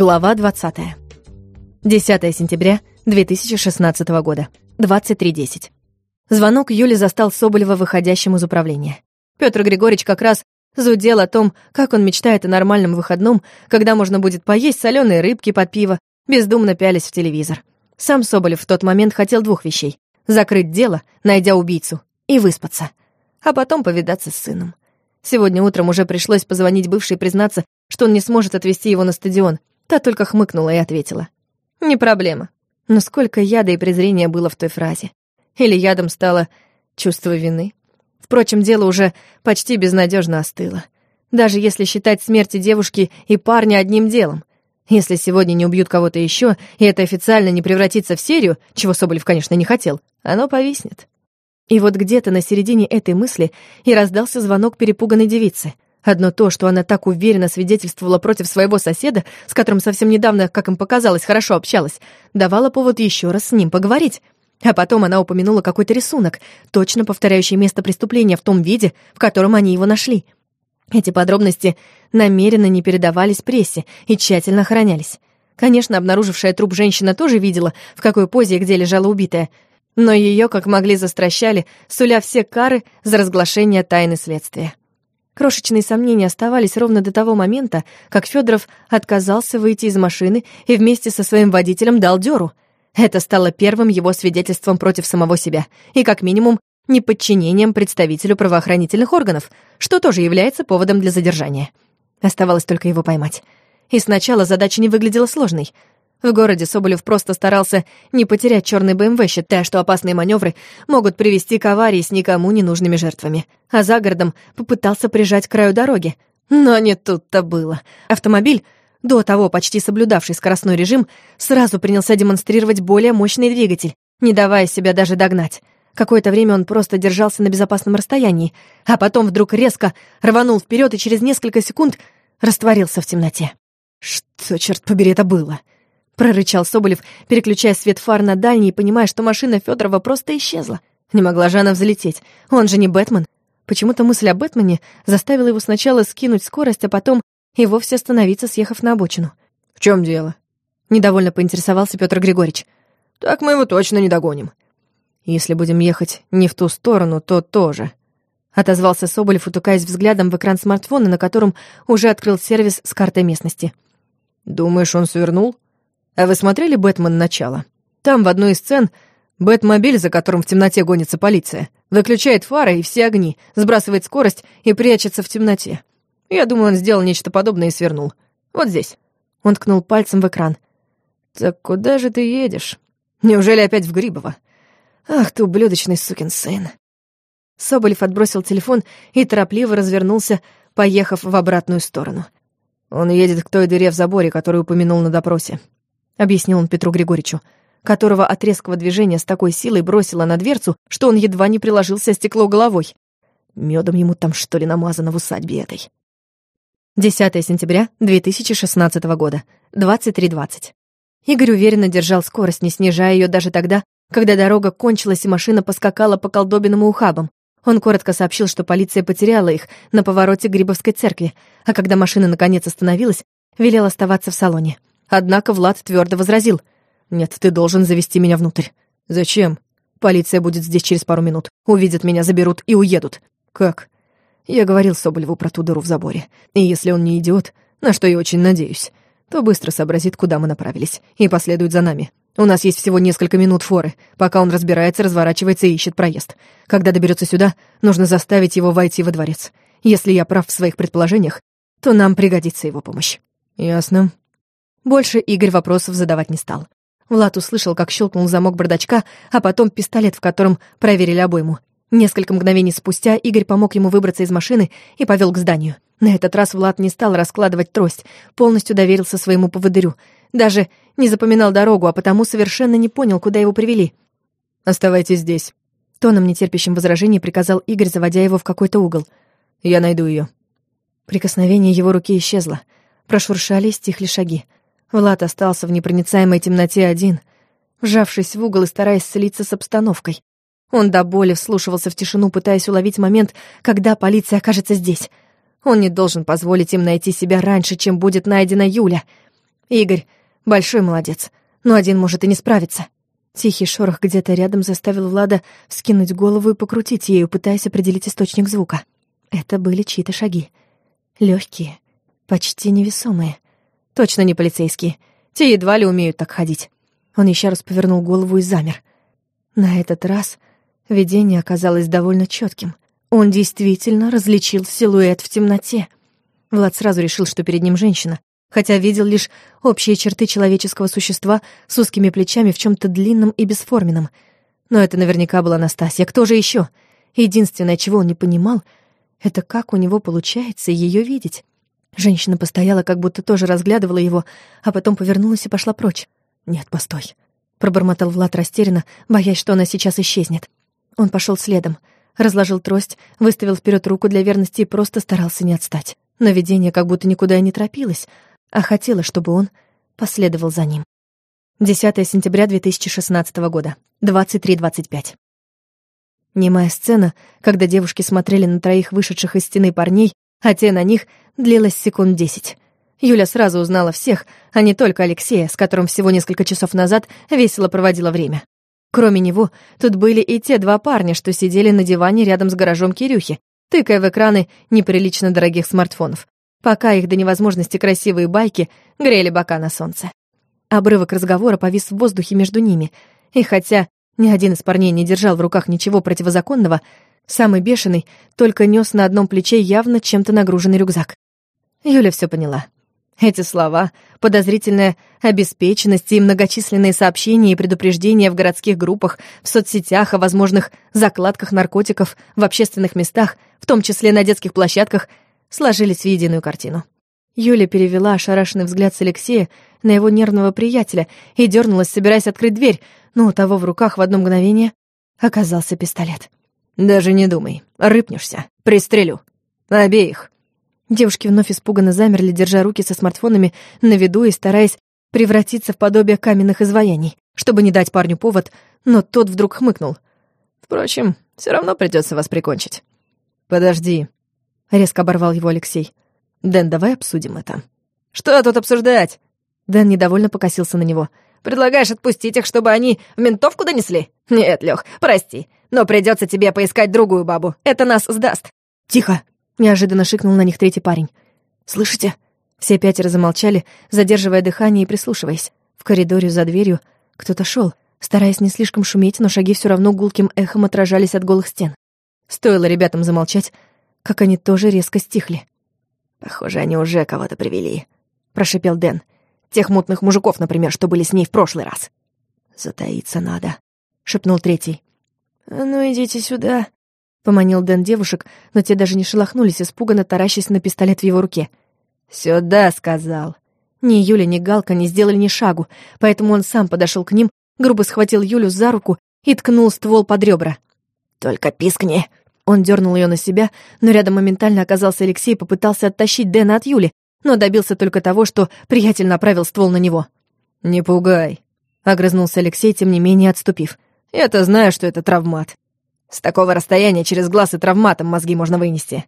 Глава 20. 10 сентября 2016 года. 23.10. Звонок Юли застал Соболева выходящим из управления. Петр Григорьевич как раз зудел о том, как он мечтает о нормальном выходном, когда можно будет поесть соленые рыбки под пиво, бездумно пялись в телевизор. Сам Соболев в тот момент хотел двух вещей — закрыть дело, найдя убийцу, и выспаться, а потом повидаться с сыном. Сегодня утром уже пришлось позвонить бывшей и признаться, что он не сможет отвезти его на стадион, Та только хмыкнула и ответила. «Не проблема». Но сколько яда и презрения было в той фразе. Или ядом стало чувство вины. Впрочем, дело уже почти безнадежно остыло. Даже если считать смерти девушки и парня одним делом. Если сегодня не убьют кого-то еще, и это официально не превратится в серию, чего Соболев, конечно, не хотел, оно повиснет. И вот где-то на середине этой мысли и раздался звонок перепуганной девицы — Одно то, что она так уверенно свидетельствовала против своего соседа, с которым совсем недавно, как им показалось, хорошо общалась, давало повод еще раз с ним поговорить. А потом она упомянула какой-то рисунок, точно повторяющий место преступления в том виде, в котором они его нашли. Эти подробности намеренно не передавались прессе и тщательно охранялись. Конечно, обнаружившая труп женщина тоже видела, в какой позе и где лежала убитая, но ее, как могли, застращали, суля все кары за разглашение тайны следствия. Крошечные сомнения оставались ровно до того момента, как Федоров отказался выйти из машины и вместе со своим водителем дал дёру. Это стало первым его свидетельством против самого себя и, как минимум, неподчинением представителю правоохранительных органов, что тоже является поводом для задержания. Оставалось только его поймать. И сначала задача не выглядела сложной — в городе Соболев просто старался не потерять черный БМВ, считая, что опасные маневры могут привести к аварии с никому ненужными жертвами. А за городом попытался прижать к краю дороги. Но не тут-то было. Автомобиль, до того почти соблюдавший скоростной режим, сразу принялся демонстрировать более мощный двигатель, не давая себя даже догнать. Какое-то время он просто держался на безопасном расстоянии, а потом вдруг резко рванул вперед и через несколько секунд растворился в темноте. Что, черт побери, это было? Прорычал Соболев, переключая свет фар на дальний, понимая, что машина Федорова просто исчезла. Не могла же она взлететь. Он же не Бэтмен. Почему-то мысль о Бэтмене заставила его сначала скинуть скорость, а потом и вовсе остановиться, съехав на обочину. «В чем дело?» Недовольно поинтересовался Петр Григорьевич. «Так мы его точно не догоним». «Если будем ехать не в ту сторону, то тоже», — отозвался Соболев, утыкаясь взглядом в экран смартфона, на котором уже открыл сервис с картой местности. «Думаешь, он свернул?» А вы смотрели «Бэтмен. Начало»? Там в одной из сцен Бэтмобиль, за которым в темноте гонится полиция, выключает фары и все огни, сбрасывает скорость и прячется в темноте. Я думаю, он сделал нечто подобное и свернул. Вот здесь. Он ткнул пальцем в экран. «Так куда же ты едешь? Неужели опять в Грибово? Ах ты, ублюдочный сукин сын!» Соболев отбросил телефон и торопливо развернулся, поехав в обратную сторону. Он едет к той дыре в заборе, которую упомянул на допросе объяснил он Петру Григорьевичу, которого от резкого движения с такой силой бросило на дверцу, что он едва не приложился стекло головой. Медом ему там что ли намазано в усадьбе этой. 10 сентября 2016 года, 23.20. Игорь уверенно держал скорость, не снижая ее даже тогда, когда дорога кончилась и машина поскакала по колдобинам и ухабам. Он коротко сообщил, что полиция потеряла их на повороте Грибовской церкви, а когда машина наконец остановилась, велел оставаться в салоне. Однако Влад твердо возразил. «Нет, ты должен завести меня внутрь». «Зачем? Полиция будет здесь через пару минут. Увидят меня, заберут и уедут». «Как?» Я говорил Соболеву про ту дыру в заборе. И если он не идиот, на что я очень надеюсь, то быстро сообразит, куда мы направились, и последует за нами. У нас есть всего несколько минут форы, пока он разбирается, разворачивается и ищет проезд. Когда доберется сюда, нужно заставить его войти во дворец. Если я прав в своих предположениях, то нам пригодится его помощь. Ясно. Больше Игорь вопросов задавать не стал. Влад услышал, как щелкнул замок бардачка, а потом пистолет, в котором проверили обойму. Несколько мгновений спустя Игорь помог ему выбраться из машины и повел к зданию. На этот раз Влад не стал раскладывать трость, полностью доверился своему поводырю. Даже не запоминал дорогу, а потому совершенно не понял, куда его привели. «Оставайтесь здесь», — тоном нетерпящим возражений приказал Игорь, заводя его в какой-то угол. «Я найду ее. Прикосновение его руки исчезло. Прошуршали и стихли шаги. Влад остался в непроницаемой темноте один, вжавшись в угол и стараясь слиться с обстановкой. Он до боли вслушивался в тишину, пытаясь уловить момент, когда полиция окажется здесь. Он не должен позволить им найти себя раньше, чем будет найдена Юля. Игорь — большой молодец, но один может и не справиться. Тихий шорох где-то рядом заставил Влада вскинуть голову и покрутить ею, пытаясь определить источник звука. Это были чьи-то шаги. легкие, почти невесомые. Точно не полицейские. Те едва ли умеют так ходить. Он еще раз повернул голову и замер. На этот раз видение оказалось довольно четким. Он действительно различил силуэт в темноте. Влад сразу решил, что перед ним женщина, хотя видел лишь общие черты человеческого существа с узкими плечами в чем то длинном и бесформенном. Но это наверняка была Настасья. Кто же еще? Единственное, чего он не понимал, это как у него получается ее видеть. Женщина постояла, как будто тоже разглядывала его, а потом повернулась и пошла прочь. «Нет, постой», — пробормотал Влад растерянно, боясь, что она сейчас исчезнет. Он пошел следом, разложил трость, выставил вперед руку для верности и просто старался не отстать. Но видение как будто никуда и не торопилось, а хотело, чтобы он последовал за ним. 10 сентября 2016 года, 23.25. Немая сцена, когда девушки смотрели на троих вышедших из стены парней, а те на них, длилась секунд десять. Юля сразу узнала всех, а не только Алексея, с которым всего несколько часов назад весело проводила время. Кроме него, тут были и те два парня, что сидели на диване рядом с гаражом Кирюхи, тыкая в экраны неприлично дорогих смартфонов, пока их до невозможности красивые байки грели бока на солнце. Обрывок разговора повис в воздухе между ними, и хотя ни один из парней не держал в руках ничего противозаконного, самый бешеный только нес на одном плече явно чем-то нагруженный рюкзак. Юля все поняла. Эти слова, подозрительная обеспеченность и многочисленные сообщения и предупреждения в городских группах, в соцсетях о возможных закладках наркотиков в общественных местах, в том числе на детских площадках, сложились в единую картину. Юля перевела ошарашенный взгляд с Алексея на его нервного приятеля и дернулась, собираясь открыть дверь, но у того в руках в одно мгновение оказался пистолет. «Даже не думай. Рыпнешься. Пристрелю. Обеих». Девушки вновь испуганно замерли, держа руки со смартфонами на виду и стараясь превратиться в подобие каменных изваяний, чтобы не дать парню повод, но тот вдруг хмыкнул. «Впрочем, все равно придется вас прикончить». «Подожди», — резко оборвал его Алексей. «Дэн, давай обсудим это». «Что тут обсуждать?» Дэн недовольно покосился на него. «Предлагаешь отпустить их, чтобы они в ментовку донесли? Нет, Лёх, прости, но придется тебе поискать другую бабу. Это нас сдаст». «Тихо!» Неожиданно шикнул на них третий парень. «Слышите?» Все пятеро замолчали, задерживая дыхание и прислушиваясь. В коридоре за дверью кто-то шел, стараясь не слишком шуметь, но шаги все равно гулким эхом отражались от голых стен. Стоило ребятам замолчать, как они тоже резко стихли. «Похоже, они уже кого-то привели», — прошипел Дэн. «Тех мутных мужиков, например, что были с ней в прошлый раз». «Затаиться надо», — шепнул третий. «А «Ну, идите сюда», Поманил Дэн девушек, но те даже не шелохнулись, испуганно таращась на пистолет в его руке. «Сюда!» — сказал. Ни Юля, ни Галка не сделали ни шагу, поэтому он сам подошел к ним, грубо схватил Юлю за руку и ткнул ствол под ребра. «Только пискни!» Он дернул ее на себя, но рядом моментально оказался Алексей и попытался оттащить Дэна от Юли, но добился только того, что приятель направил ствол на него. «Не пугай», — огрызнулся Алексей, тем не менее отступив. «Я-то знаю, что это травмат. С такого расстояния через глаз и травматом мозги можно вынести.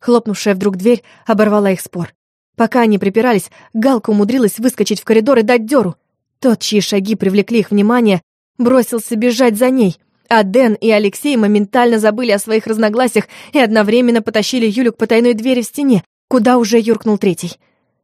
Хлопнувшая вдруг дверь оборвала их спор. Пока они припирались, Галка умудрилась выскочить в коридор и дать дёру. Тот, чьи шаги привлекли их внимание, бросился бежать за ней, а Дэн и Алексей моментально забыли о своих разногласиях и одновременно потащили Юлю к потайной двери в стене, куда уже юркнул третий.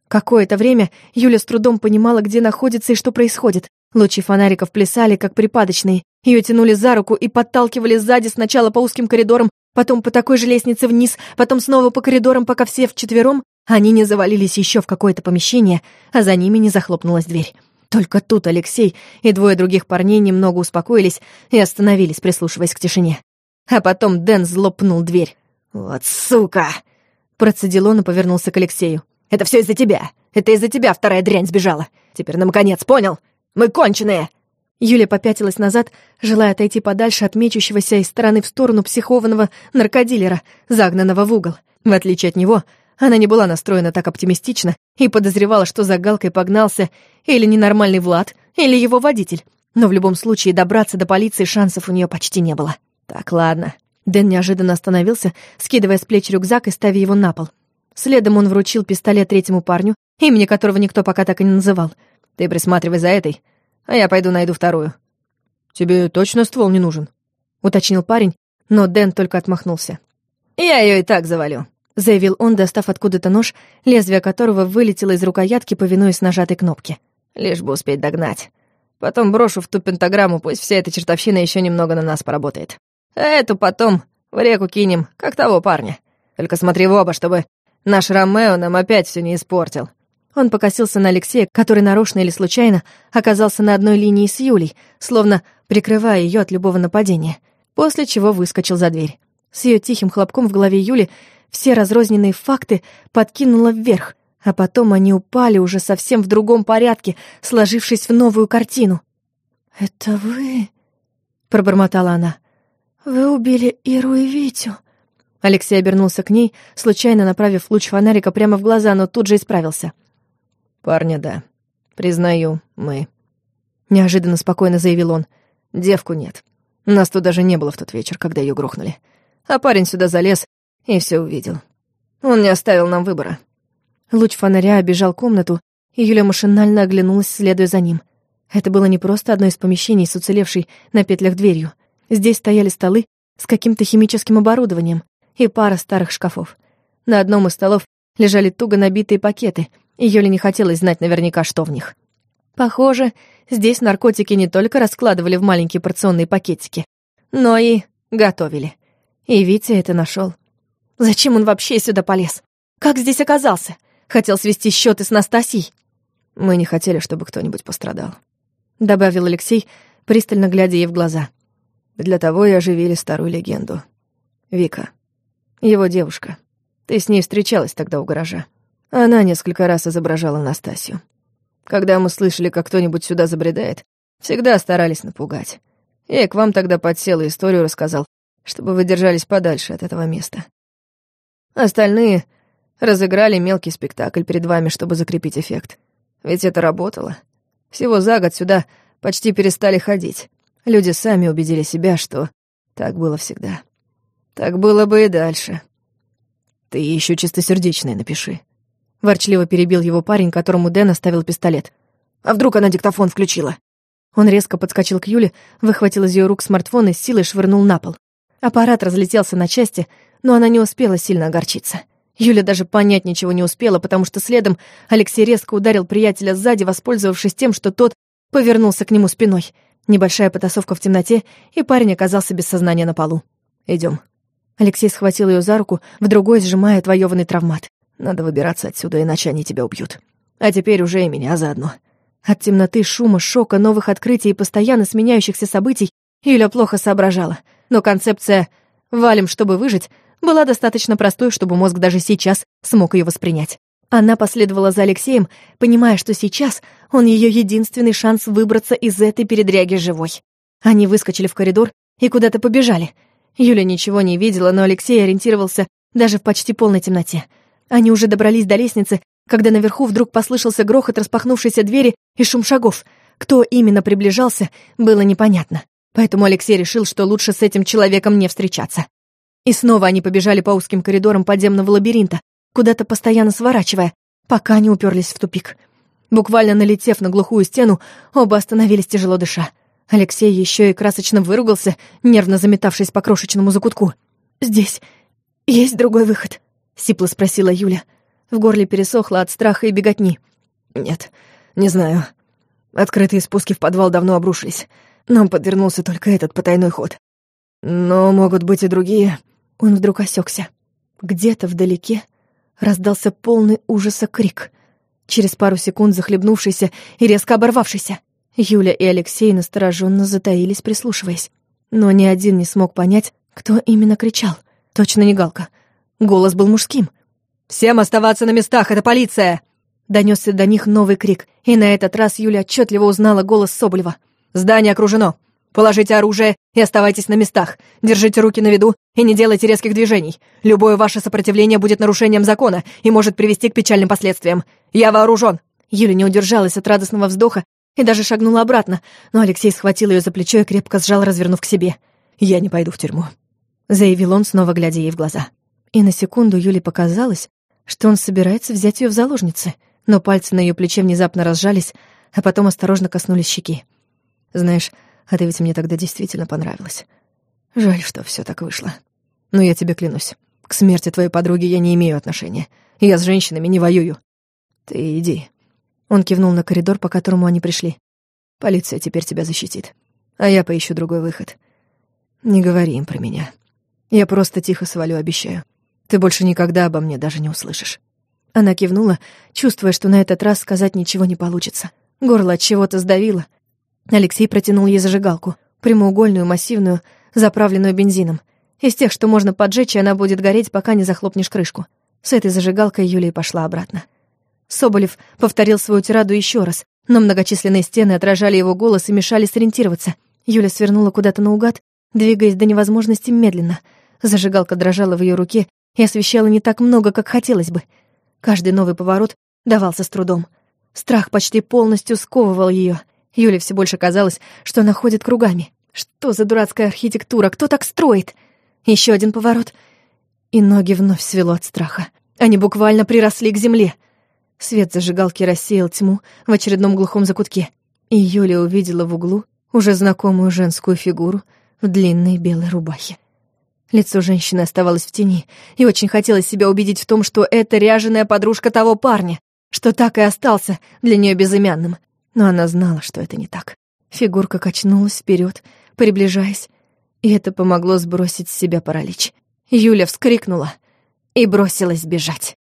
Какое-то время Юля с трудом понимала, где находится и что происходит. Лучи фонариков плясали, как припадочные. Ее тянули за руку и подталкивали сзади сначала по узким коридорам, потом по такой же лестнице вниз, потом снова по коридорам, пока все вчетвером они не завалились еще в какое-то помещение, а за ними не захлопнулась дверь. Только тут Алексей и двое других парней немного успокоились и остановились, прислушиваясь к тишине. А потом Дэн злопнул дверь. «Вот сука!» Процедил он и повернулся к Алексею. «Это все из-за тебя! Это из-за тебя вторая дрянь сбежала! Теперь нам конец, понял? Мы конченые!» Юля попятилась назад, желая отойти подальше от мечущегося из стороны в сторону психованного наркодилера, загнанного в угол. В отличие от него, она не была настроена так оптимистично и подозревала, что за галкой погнался или ненормальный Влад, или его водитель. Но в любом случае добраться до полиции шансов у нее почти не было. Так, ладно. Дэн неожиданно остановился, скидывая с плеч рюкзак и ставя его на пол. Следом он вручил пистолет третьему парню, имени которого никто пока так и не называл. Ты присматривай за этой, а я пойду найду вторую». «Тебе точно ствол не нужен?» — уточнил парень, но Дэн только отмахнулся. «Я ее и так завалю», — заявил он, достав откуда-то нож, лезвие которого вылетело из рукоятки, повинуясь нажатой кнопке. «Лишь бы успеть догнать. Потом брошу в ту пентаграмму, пусть вся эта чертовщина еще немного на нас поработает. А эту потом в реку кинем, как того парня. Только смотри в оба, чтобы наш Ромео нам опять все не испортил». Он покосился на Алексея, который нарочно или случайно оказался на одной линии с Юлей, словно прикрывая ее от любого нападения, после чего выскочил за дверь. С ее тихим хлопком в голове Юли все разрозненные факты подкинуло вверх, а потом они упали уже совсем в другом порядке, сложившись в новую картину. «Это вы?» — пробормотала она. «Вы убили Иру и Витю?» Алексей обернулся к ней, случайно направив луч фонарика прямо в глаза, но тут же исправился. «Парня, да. Признаю, мы». Неожиданно спокойно заявил он. «Девку нет. Нас тут даже не было в тот вечер, когда ее грохнули. А парень сюда залез и все увидел. Он не оставил нам выбора. Луч фонаря обежал комнату, и Юля машинально оглянулась, следуя за ним. Это было не просто одно из помещений с уцелевшей на петлях дверью. Здесь стояли столы с каким-то химическим оборудованием и пара старых шкафов. На одном из столов лежали туго набитые пакеты, и Юле не хотелось знать наверняка, что в них. Похоже, здесь наркотики не только раскладывали в маленькие порционные пакетики, но и готовили. И Витя это нашел. Зачем он вообще сюда полез? Как здесь оказался? Хотел свести счеты с Настасьей? Мы не хотели, чтобы кто-нибудь пострадал. Добавил Алексей, пристально глядя ей в глаза. Для того и оживили старую легенду. Вика. Его девушка. Ты с ней встречалась тогда у гаража. Она несколько раз изображала Настасью. Когда мы слышали, как кто-нибудь сюда забредает, всегда старались напугать. Я к вам тогда подсел и историю рассказал, чтобы вы держались подальше от этого места. Остальные разыграли мелкий спектакль перед вами, чтобы закрепить эффект. Ведь это работало. Всего за год сюда почти перестали ходить. Люди сами убедили себя, что так было всегда. Так было бы и дальше. Ты еще чистосердечное напиши. Ворчливо перебил его парень, которому Дэн оставил пистолет. А вдруг она диктофон включила? Он резко подскочил к Юле, выхватил из ее рук смартфон и с силой швырнул на пол. Аппарат разлетелся на части, но она не успела сильно огорчиться. Юля даже понять ничего не успела, потому что следом Алексей резко ударил приятеля сзади, воспользовавшись тем, что тот повернулся к нему спиной. Небольшая потасовка в темноте, и парень оказался без сознания на полу. Идем. Алексей схватил ее за руку, в другой сжимая отвоеванный травмат. «Надо выбираться отсюда, иначе они тебя убьют. А теперь уже и меня заодно». От темноты, шума, шока, новых открытий и постоянно сменяющихся событий Юля плохо соображала — но концепция «валим, чтобы выжить» была достаточно простой, чтобы мозг даже сейчас смог ее воспринять. Она последовала за Алексеем, понимая, что сейчас он ее единственный шанс выбраться из этой передряги живой. Они выскочили в коридор и куда-то побежали. Юля ничего не видела, но Алексей ориентировался даже в почти полной темноте. Они уже добрались до лестницы, когда наверху вдруг послышался грохот распахнувшейся двери и шум шагов. Кто именно приближался, было непонятно. Поэтому Алексей решил, что лучше с этим человеком не встречаться. И снова они побежали по узким коридорам подземного лабиринта, куда-то постоянно сворачивая, пока не уперлись в тупик. Буквально налетев на глухую стену, оба остановились тяжело дыша. Алексей еще и красочно выругался, нервно заметавшись по крошечному закутку. «Здесь есть другой выход?» — сипло спросила Юля. В горле пересохло от страха и беготни. «Нет, не знаю. Открытые спуски в подвал давно обрушились. Нам подвернулся только этот потайной ход. Но могут быть и другие. Он вдруг осекся. Где-то вдалеке раздался полный ужаса крик. Через пару секунд захлебнувшийся и резко оборвавшийся. Юля и Алексей настороженно затаились, прислушиваясь. Но ни один не смог понять, кто именно кричал. Точно не Галка. Голос был мужским. «Всем оставаться на местах, это полиция!» Донесся до них новый крик, и на этот раз Юля отчетливо узнала голос Соболева — Здание окружено. Положите оружие и оставайтесь на местах. Держите руки на виду и не делайте резких движений. Любое ваше сопротивление будет нарушением закона и может привести к печальным последствиям. Я вооружен. Юля не удержалась от радостного вздоха и даже шагнула обратно, но Алексей схватил ее за плечо и крепко сжал, развернув к себе. «Я не пойду в тюрьму», — заявил он, снова глядя ей в глаза. И на секунду Юле показалось, что он собирается взять ее в заложницы, но пальцы на ее плече внезапно разжались, а потом осторожно коснулись щеки. «Знаешь, а ты ведь мне тогда действительно понравилась. Жаль, что все так вышло. Но я тебе клянусь, к смерти твоей подруги я не имею отношения. Я с женщинами не воюю. Ты иди». Он кивнул на коридор, по которому они пришли. «Полиция теперь тебя защитит, а я поищу другой выход. Не говори им про меня. Я просто тихо свалю, обещаю. Ты больше никогда обо мне даже не услышишь». Она кивнула, чувствуя, что на этот раз сказать ничего не получится. Горло от чего-то сдавило. Алексей протянул ей зажигалку, прямоугольную, массивную, заправленную бензином. Из тех, что можно поджечь, и она будет гореть, пока не захлопнешь крышку. С этой зажигалкой Юлия пошла обратно. Соболев повторил свою тираду еще раз, но многочисленные стены отражали его голос и мешали сориентироваться. Юля свернула куда-то наугад, двигаясь до невозможности медленно. Зажигалка дрожала в ее руке и освещала не так много, как хотелось бы — Каждый новый поворот давался с трудом. Страх почти полностью сковывал ее. Юле все больше казалось, что она ходит кругами. Что за дурацкая архитектура? Кто так строит? Еще один поворот. И ноги вновь свело от страха. Они буквально приросли к земле. Свет зажигалки рассеял тьму в очередном глухом закутке. И Юля увидела в углу уже знакомую женскую фигуру в длинной белой рубахе. Лицо женщины оставалось в тени, и очень хотелось себя убедить в том, что это ряженая подружка того парня, что так и остался для нее безымянным. Но она знала, что это не так. Фигурка качнулась вперед, приближаясь, и это помогло сбросить с себя паралич. Юля вскрикнула и бросилась бежать.